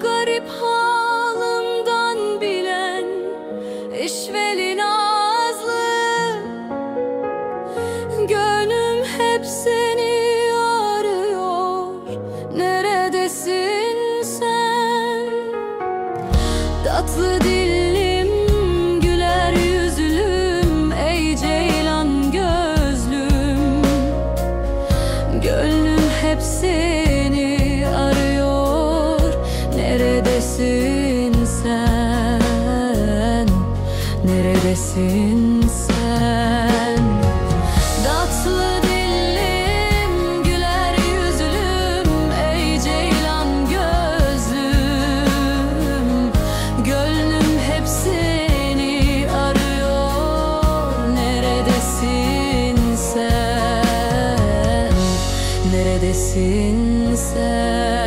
Garip halımdan bilen işveli nazlı Gönlüm hep seni arıyor Neredesin sen? Tatlı değil neredesin sen? Tatlı dilim, güler yüzlüm, ey ceylan gözlüm Gönlüm hep seni arıyor, neredesin sen? Neredesin sen?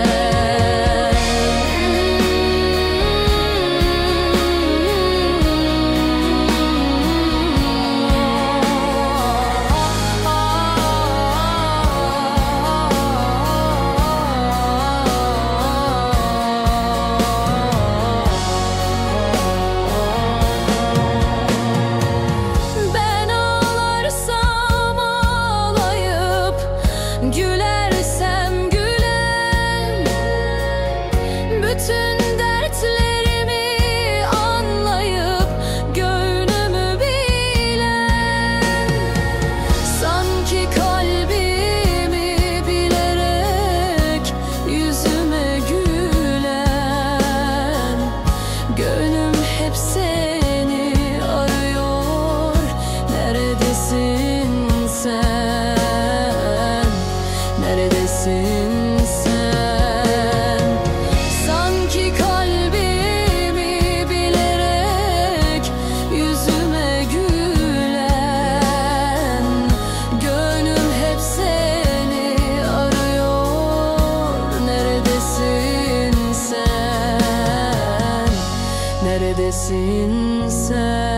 Since.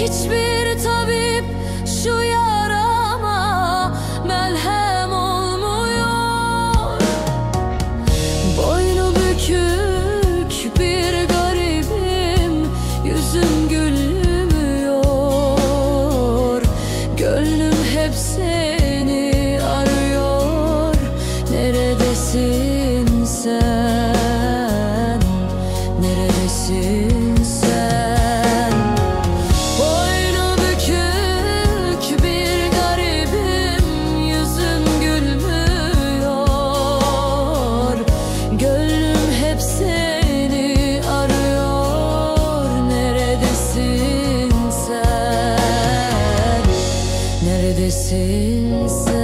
Hiçbir tabip şu yarama melhem olmuyor Boynu bükük bir garibim Yüzüm gülmüyor Gönlüm hep seni arıyor Neredesin sen? Neredesin sen? since